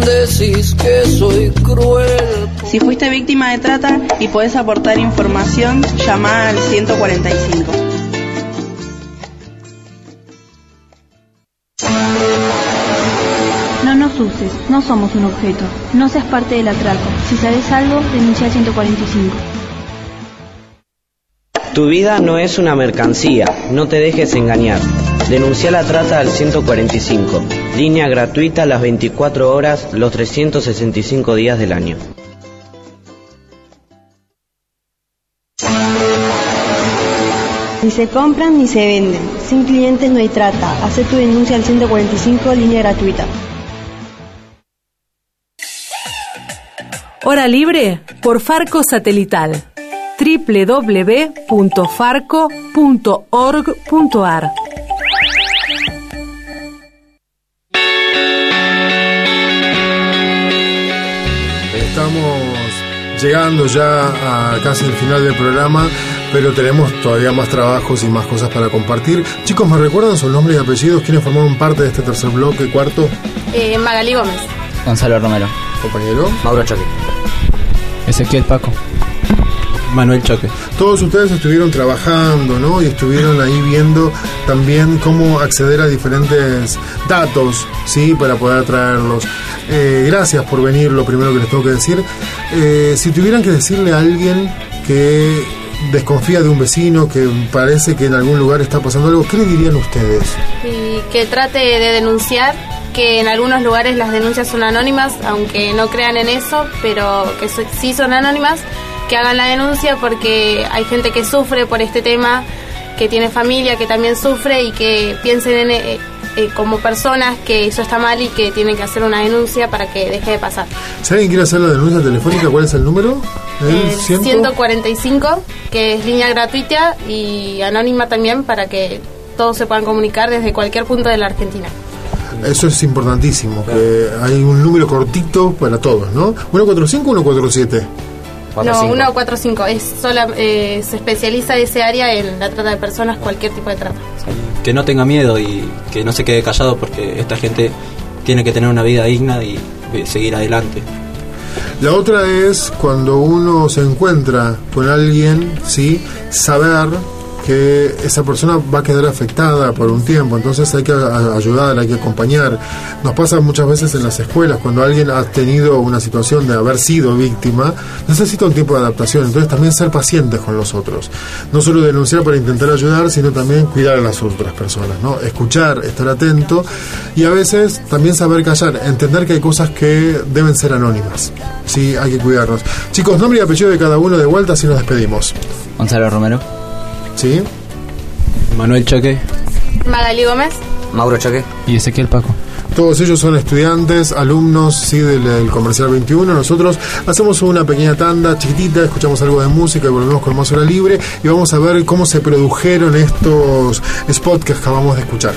Decís que soy cruel. Si fuiste víctima de trata y podés aportar información, llama al 145. No nos uses, no somos un objeto. No seas parte del atraco. Si sabes algo, denuncia al 145. Tu vida no es una mercancía, no te dejes engañar. Denuncia la trata al 145, línea gratuita las 24 horas, los 365 días del año. Ni se compran ni se venden. Sin clientes no hay trata. Haz tu denuncia al 145, línea gratuita. Hora libre por Farco Satelital. www.farco.org.ar llegando ya a casi el final del programa, pero tenemos todavía más trabajos y más cosas para compartir. Chicos, ¿me recuerdan sus nombres y apellidos? ¿Quiénes formaron parte de este tercer bloque, cuarto? Eh, Magali Gómez. Gonzalo Romero. Compañero. Mauro Choque. Ezequiel Paco. Manuel Choque. Todos ustedes estuvieron trabajando, ¿no? Y estuvieron ahí viendo también cómo acceder a diferentes datos, ¿sí? Para poder atraerlos. Eh, gracias por venir, lo primero que les tengo que decir. Eh, si tuvieran que decirle a alguien que desconfía de un vecino, que parece que en algún lugar está pasando algo, ¿qué le dirían ustedes? Y que trate de denunciar, que en algunos lugares las denuncias son anónimas, aunque no crean en eso, pero que sí son anónimas, que hagan la denuncia porque hay gente que sufre por este tema, que tiene familia que también sufre y que piensen en, eh, eh, como personas que eso está mal y que tienen que hacer una denuncia para que deje de pasar. Si alguien quiere hacer la denuncia telefónica, ¿cuál es el número? El El ciento- 145, que es línea gratuita y anónima también para que todos se puedan comunicar desde cualquier punto de la Argentina. Eso es importantísimo, que hay un número cortito para todos, ¿no? 145 o 147. No, 145, es sola, eh, se especializa ese área en la trata de personas, cualquier tipo de trata. Que no tenga miedo y que no se quede callado porque esta gente tiene que tener una vida digna y eh, seguir adelante. La otra es cuando uno se encuentra con alguien, ¿sí? Saber que esa persona va a quedar afectada por un tiempo, entonces hay que ayudar, hay que acompañar. Nos pasa muchas veces en las escuelas, cuando alguien ha tenido una situación de haber sido víctima, necesita un tiempo de adaptación, entonces también ser pacientes con los otros. No solo denunciar para intentar ayudar, sino también cuidar a las otras personas, ¿no? Escuchar, estar atento y a veces también saber callar, entender que hay cosas que deben ser anónimas. Sí, hay que cuidarnos. Chicos, nombre y apellido de cada uno de vuelta si nos despedimos. Gonzalo Romero. ¿Sí? Manuel Choque. Magali Gómez. Mauro Choque. Y Ezequiel Paco. Todos ellos son estudiantes, alumnos sí, del, del Comercial 21. Nosotros hacemos una pequeña tanda chiquitita, escuchamos algo de música y volvemos con más hora libre y vamos a ver cómo se produjeron estos spots que acabamos de escuchar.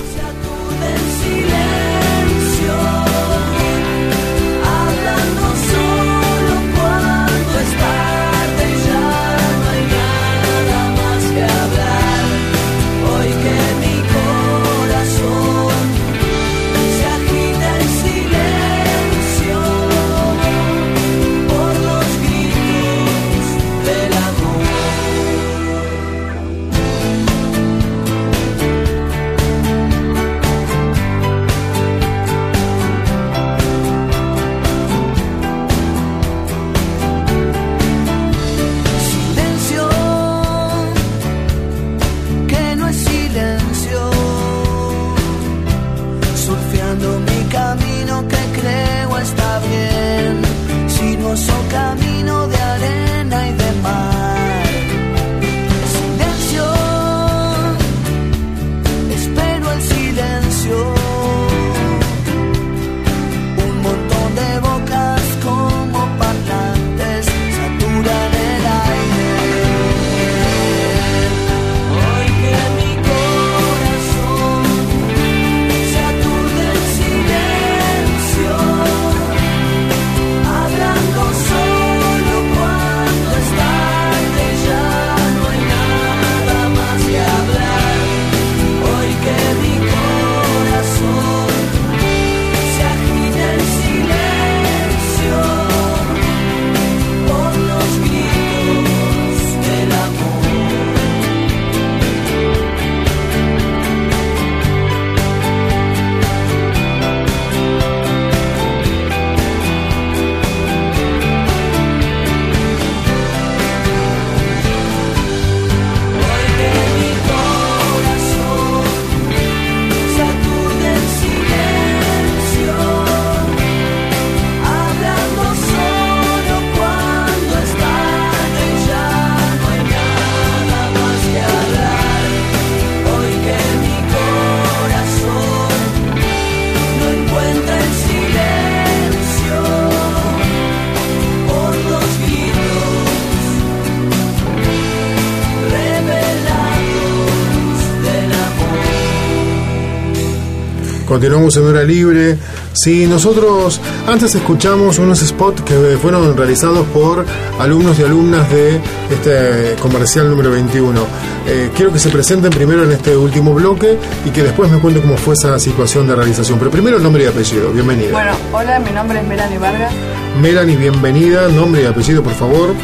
Continuamos en Hora Libre. Sí, nosotros antes escuchamos unos spots que fueron realizados por alumnos y alumnas de este comercial número 21. Eh, quiero que se presenten primero en este último bloque y que después me cuenten cómo fue esa situación de realización. Pero primero nombre y apellido. Bienvenida. Bueno, hola, mi nombre es Melanie Vargas. Melanie, bienvenida. Nombre y apellido, por favor.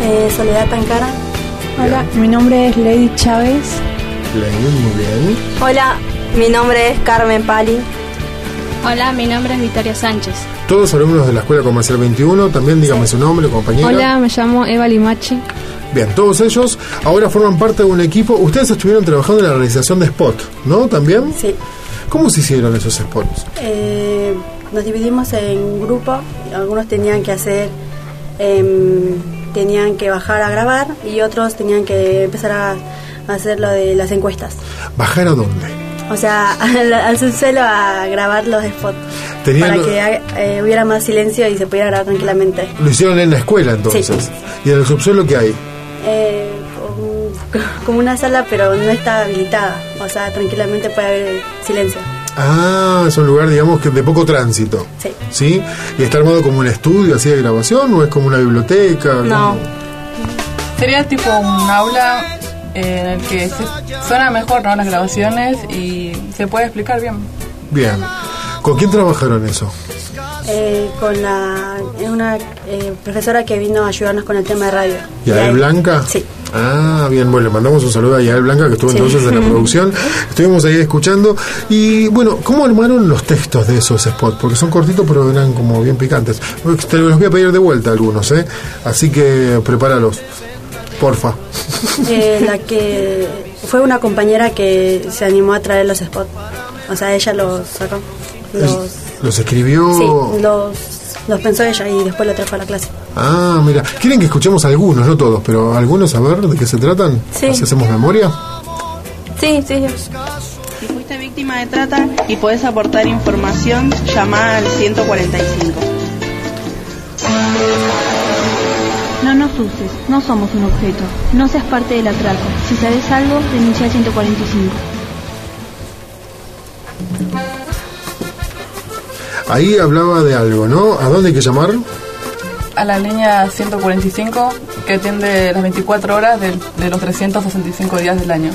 Eh, Soledad Tancara. Hola, mi nombre es Lady Chávez. Lady, muy bien. Hola, mi nombre es Carmen Pali. Hola, mi nombre es Victoria Sánchez. Todos alumnos de la Escuela Comercial 21. También dígame su nombre, compañera. Hola, me llamo Eva Limachi. Bien, todos ellos ahora forman parte de un equipo. Ustedes estuvieron trabajando en la realización de spot, ¿no? ¿También? Sí. ¿Cómo se hicieron esos spots? Eh, nos dividimos en grupos. Algunos tenían que hacer, em, tenían que bajar a grabar y otros tenían que empezar a hacer lo de las encuestas. ¿Bajar a dónde? O sea, [LAUGHS] al, al subsuelo a grabar los spots. Tenían Para lo- que eh, hubiera más silencio y se pudiera grabar tranquilamente. Lo hicieron en la escuela entonces. Sí. ¿Y en el subsuelo qué hay? Eh, como- una sala, pero no está habilitada. O sea, tranquilamente puede haber silencio. Ah, es un lugar, digamos, que de poco tránsito. Sí. ¿Sí? ¿Y está armado como un estudio así de grabación o es como una biblioteca? No. Sería tipo un aula en el que se suena mejor ¿no? las grabaciones y se puede explicar bien. Bien. ¿Con quién trabajaron eso? Eh, con la es una eh, profesora que vino a ayudarnos con el tema de radio. ¿Yael Blanca? Sí. Ah, bien, bueno, le mandamos un saludo a Yael Blanca que estuvo Sí. entonces en la [LAUGHS] producción. Estuvimos ahí escuchando. Y bueno, ¿cómo armaron los textos de esos spots? Porque son cortitos, pero eran como bien picantes. Te los voy a pedir de vuelta algunos, ¿eh? Así que prepáralos. Porfa. Eh, la que fue una compañera que se animó a traer los spots. O sea, ella los sacó. Los, ¿Los escribió? sí, los, los pensó ella y después los trajo a la clase. Ah, mira. ¿Quieren que escuchemos algunos? No todos, pero algunos a ver de qué se tratan. Sí. Así hacemos memoria. Sí, sí. Si fuiste víctima de trata y podés aportar información, llama al 145. No somos un objeto. No seas parte de la trata. Si sabes algo, denuncia al 145. Ahí hablaba de algo, ¿no? ¿A dónde hay que llamar? A la línea 145 que atiende las 24 horas de, de los 365 días del año.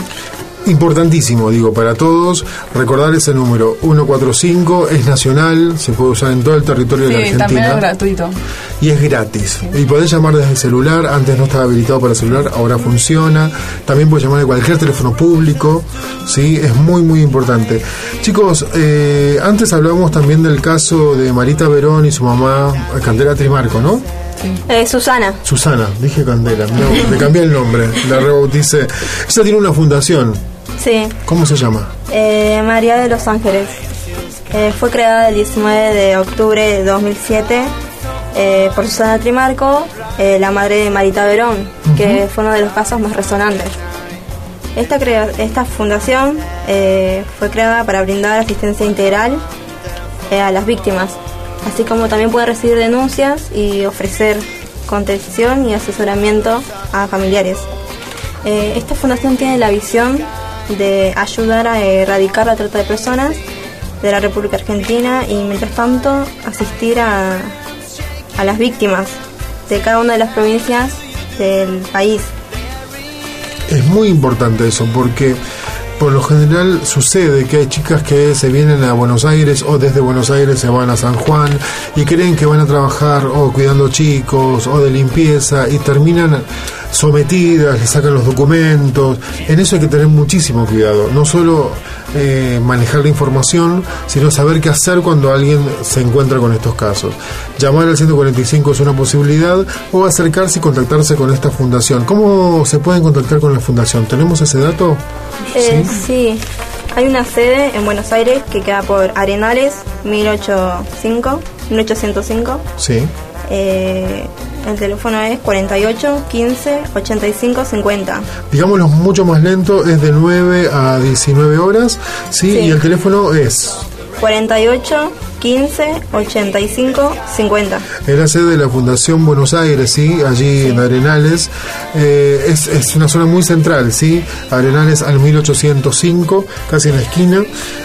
Importantísimo, digo, para todos, recordar ese número 145, es nacional, se puede usar en todo el territorio de la Sí, también es Argentina gratuito. y es gratis. Y podés llamar desde el celular, antes no estaba habilitado para celular, ahora funciona. También puedes llamar de cualquier teléfono público, ¿sí? Es muy, muy importante. Chicos, eh, antes hablábamos también del caso de Marita Verón y su mamá, Candela Trimarco, ¿no? Eh, Susana. Susana, dije Candela, le cambié el nombre, la rebauticé. Ella tiene una fundación, Sí. ¿cómo se llama? Eh, María de los Ángeles. Eh, fue creada el 19 de octubre de 2007 eh, por Susana Trimarco, eh, la madre de Marita Verón, que fue uno de los casos más resonantes. Esta, crea- esta fundación fue creada para brindar asistencia integral a las víctimas, así como también puede recibir denuncias y ofrecer contención y asesoramiento a familiares. Eh, esta fundación tiene la visión de ayudar a erradicar la trata de personas de la República Argentina y mientras tanto asistir a, a las víctimas de cada una de las provincias del país. Es muy importante eso porque por lo general sucede que hay chicas que se vienen a Buenos Aires o desde Buenos Aires se van a San Juan y creen que van a trabajar o cuidando chicos o de limpieza y terminan sometidas, le sacan los documentos. En eso hay que tener muchísimo cuidado. No solo eh, manejar la información, sino saber qué hacer cuando alguien se encuentra con estos casos. Llamar al 145 es una posibilidad o acercarse y contactarse con esta fundación. ¿Cómo se pueden contactar con la fundación? ¿Tenemos ese dato? Eh, sí, hay una sede en Buenos Aires que queda por Arenales 1805, 1805. Sí. Eh, el teléfono es 48 15 85 50. Digámoslo mucho más lento, es de 9 a 19 horas, ¿sí? Y el teléfono es 48 15 85 50. Es la sede de la Fundación Buenos Aires, ¿sí? Allí en Arenales. Eh, es, es una zona muy central, ¿sí? Arenales al 1805, casi en la esquina.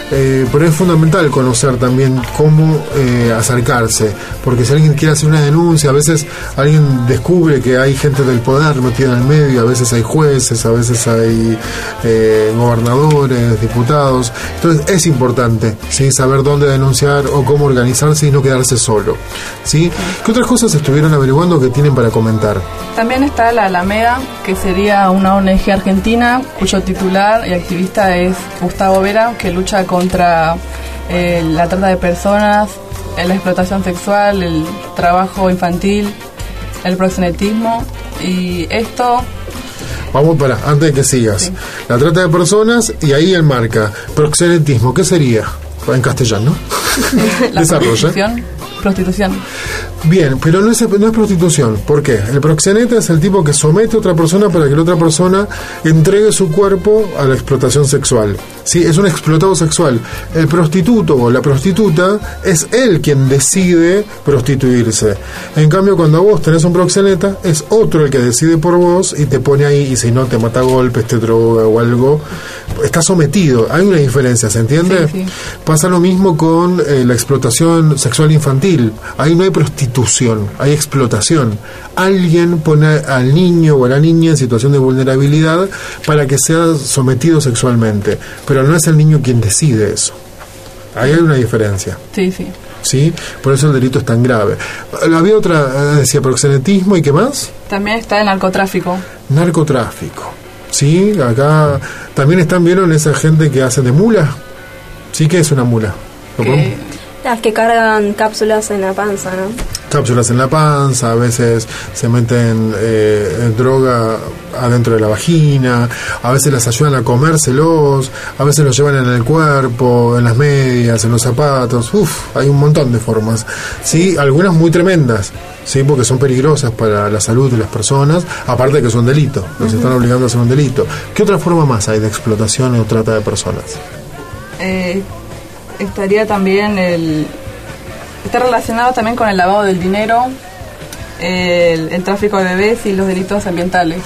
Eh, pero es fundamental conocer también cómo eh, acercarse, porque si alguien quiere hacer una denuncia, a veces alguien descubre que hay gente del poder metida en el medio, a veces hay jueces, a veces hay eh, gobernadores, diputados. Entonces es importante ¿sí? saber dónde denunciar o cómo organizarse y no quedarse solo. ¿sí? ¿Qué otras cosas estuvieron averiguando que tienen para comentar? También está la Alameda, que sería una ONG argentina cuyo titular y activista es Gustavo Vera, que lucha contra eh, la trata de personas, la explotación sexual, el trabajo infantil, el proxenetismo y esto Vamos para, antes de que sigas. La trata de personas y ahí el marca. Proxenetismo, ¿qué sería? En castellano. [LAUGHS] la Desarrolla. Prostitución. Bien, pero no es, no es prostitución. ¿Por qué? El proxeneta es el tipo que somete a otra persona para que la otra persona entregue su cuerpo a la explotación sexual. ¿Sí? Es un explotado sexual. El prostituto o la prostituta es él quien decide prostituirse. En cambio, cuando vos tenés un proxeneta, es otro el que decide por vos y te pone ahí y si no te mata a golpes, te droga o algo. Está sometido. Hay una diferencia, ¿se entiende? Sí, sí. Pasa lo mismo con eh, la explotación sexual infantil. Ahí no hay prostitución, hay explotación. Alguien pone al niño o a la niña en situación de vulnerabilidad para que sea sometido sexualmente. Pero no es el niño quien decide eso. Ahí hay una diferencia. Sí, sí. ¿Sí? Por eso el delito es tan grave. Había otra, eh, decía proxenetismo y qué más? También está el narcotráfico. Narcotráfico. ¿Sí? Acá también están, ¿vieron esa gente que hace de mula? ¿Sí? ¿Qué es una mula? ¿Lo podemos- Las que cargan cápsulas en la panza, ¿no? cápsulas en la panza, a veces se meten eh, droga adentro de la vagina, a veces las ayudan a comérselos, a veces los llevan en el cuerpo, en las medias, en los zapatos, uff, hay un montón de formas, sí, algunas muy tremendas, sí, porque son peligrosas para la salud de las personas, aparte de que es un delito, nos están obligando a hacer un delito. ¿Qué otra forma más hay de explotación o trata de personas? Eh, estaría también el... Está relacionado también con el lavado del dinero, el, el tráfico de bebés y los delitos ambientales.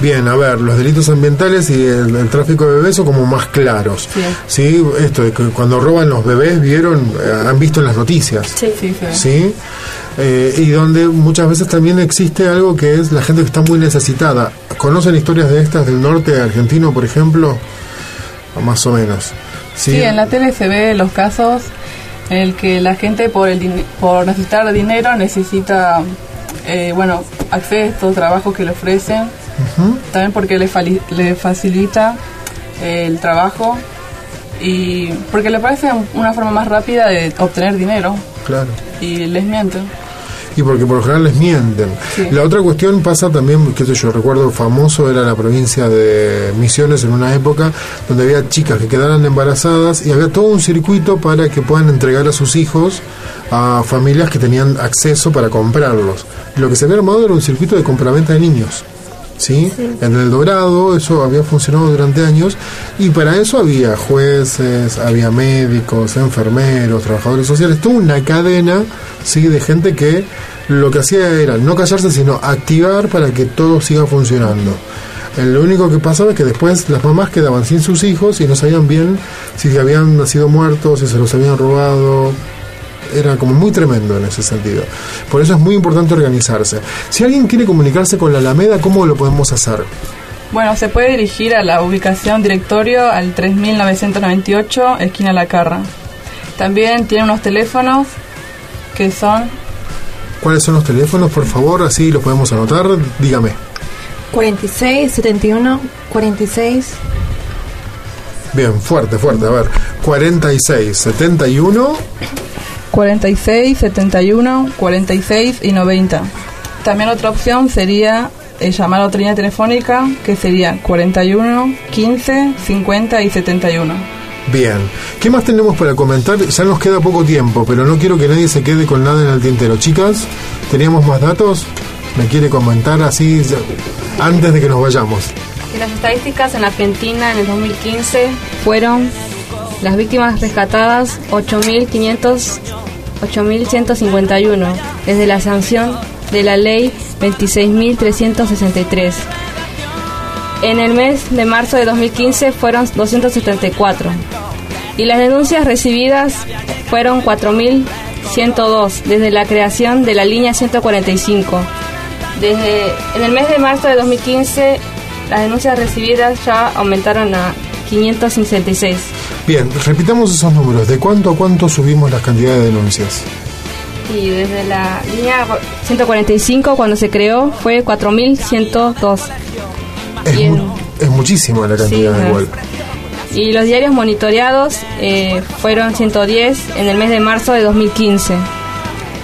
Bien, a ver, los delitos ambientales y el, el tráfico de bebés son como más claros. Sí. Sí, esto de que cuando roban los bebés, vieron, Eh, han visto en las noticias. Sí, sí. ¿Sí? Eh, y donde muchas veces también existe algo que es la gente que está muy necesitada. ¿Conocen historias de estas del norte argentino, por ejemplo? Más o menos. Sí, Sí, en la tele se ve los casos en el que la gente por el por necesitar dinero necesita eh, bueno accede a estos trabajos que le ofrecen. También porque le, le facilita eh, el trabajo y porque le parece una forma más rápida de obtener dinero. Claro. y les mienten Y porque por lo general les mienten. Sí. La otra cuestión pasa también, qué sé yo, recuerdo famoso era la provincia de Misiones en una época donde había chicas que quedaran embarazadas y había todo un circuito para que puedan entregar a sus hijos a familias que tenían acceso para comprarlos. Lo que se había armado era un circuito de compraventa de niños. ¿Sí? En el Dorado eso había funcionado durante años y para eso había jueces, había médicos, enfermeros, trabajadores sociales, toda una cadena ¿sí? de gente que lo que hacía era no callarse sino activar para que todo siga funcionando. Eh, Lo único que pasaba es que después las mamás quedaban sin sus hijos y no sabían bien si habían nacido muertos, si se los habían robado, era como muy tremendo en ese sentido. Por eso es muy importante organizarse. Si alguien quiere comunicarse con la Alameda, ¿cómo lo podemos hacer? bueno se puede dirigir a la ubicación directorio al 3998 esquina La Carra también tiene unos teléfonos que son ¿Cuáles son los teléfonos, por favor? Así los podemos anotar. Dígame. 46, 71, 46. Bien, fuerte, fuerte. A ver, 46, 71. 46, 71, 46 y 90. También otra opción sería eh, llamar a otra línea telefónica que sería 41, 15, 50 y 71. Bien. ¿Qué más tenemos para comentar? Ya nos queda poco tiempo, pero no quiero que nadie se quede con nada en el tintero. Chicas, ¿teníamos más datos? ¿Me quiere comentar así ya- antes de que nos vayamos? Y las estadísticas en Argentina en el 2015 fueron Las víctimas rescatadas 8.500 8.151 desde la sanción de la ley 26.363. En el mes de marzo de 2015 fueron 274 y las denuncias recibidas fueron 4.102 desde la creación de la línea 145. Desde en el mes de marzo de 2015 las denuncias recibidas ya aumentaron a 566. Bien, repitamos esos números. ¿De cuánto a cuánto subimos las cantidades de denuncias? Y desde la línea 145 cuando se creó fue 4.102. Es, mu- es muchísima la cantidad Sí, igual. Y los diarios monitoreados eh, fueron 110 en el mes de marzo de 2015.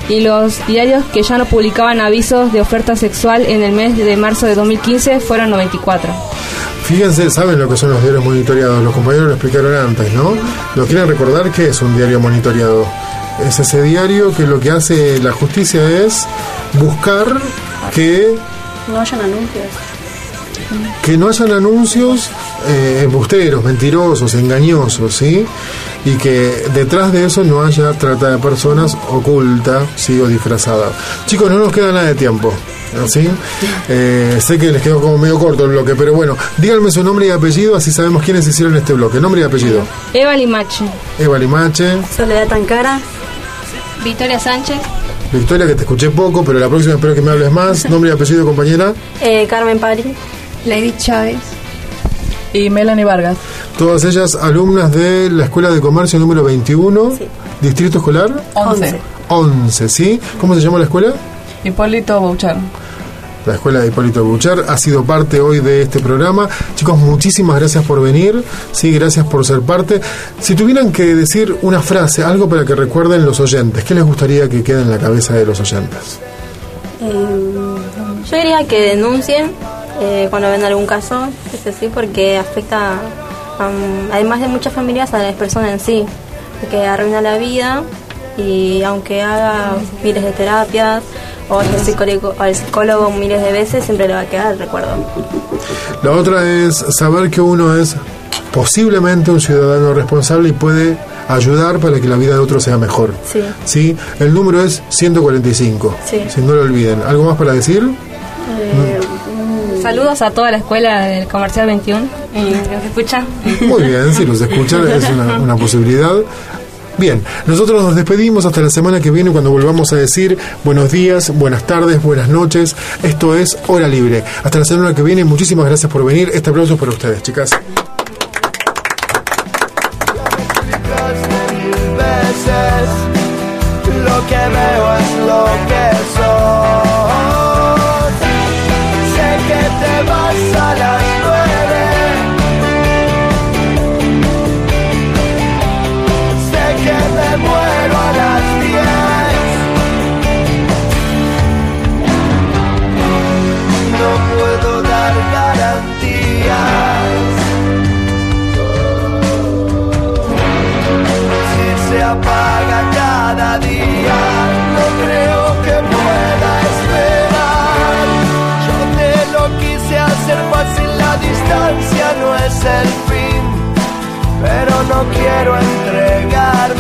Y los diarios que ya no publicaban avisos de oferta sexual en el mes de marzo de 2015 fueron 94. Fíjense, saben lo que son los diarios monitoreados. Los compañeros lo explicaron antes, ¿no? ¿Lo quieren recordar qué es un diario monitoreado? Es ese diario que lo que hace la justicia es buscar que No hayan anuncios. que no hayan anuncios eh, embusteros, mentirosos, engañosos, ¿sí? Y que detrás de eso no haya trata de personas oculta, ¿sí? O disfrazada. Chicos, no nos queda nada de tiempo, ¿sí? Eh, sé que les quedó como medio corto el bloque, pero bueno, díganme su nombre y apellido, así sabemos quiénes hicieron este bloque. Nombre y apellido. Eva Limache. Eva Limache, Soledad Tancara. Victoria Sánchez. Victoria, que te escuché poco, pero la próxima espero que me hables más. [LAUGHS] Nombre y apellido, compañera. Eh, Carmen Pari. Lady Chávez. Y Melanie Vargas. Todas ellas alumnas de la Escuela de Comercio número 21, Distrito Escolar 11. 11, ¿sí? ¿Cómo se llama la escuela? Hipólito Bouchard. La Escuela de Hipólito Buchar ha sido parte hoy de este programa. Chicos, muchísimas gracias por venir, sí, gracias por ser parte. Si tuvieran que decir una frase, algo para que recuerden los oyentes, ¿qué les gustaría que quede en la cabeza de los oyentes? Eh, yo diría que denuncien eh, cuando ven algún caso, es así, porque afecta, um, además de muchas familias, a la persona en sí, porque arruina la vida y aunque haga miles de terapias o al psicólogo, al psicólogo miles de veces, siempre le va a quedar el recuerdo. La otra es saber que uno es posiblemente un ciudadano responsable y puede ayudar para que la vida de otro sea mejor. Sí. ¿Sí? El número es 145. Sí. Si no lo olviden. ¿Algo más para decir? Saludos a toda la escuela del Comercial 21. Eh, ¿Nos escucha? Muy bien, si los escuchan es una, una posibilidad. Bien, nosotros nos despedimos hasta la semana que viene cuando volvamos a decir buenos días, buenas tardes, buenas noches. Esto es Hora Libre. Hasta la semana que viene, muchísimas gracias por venir. Este aplauso para ustedes, chicas. quiero entregarme.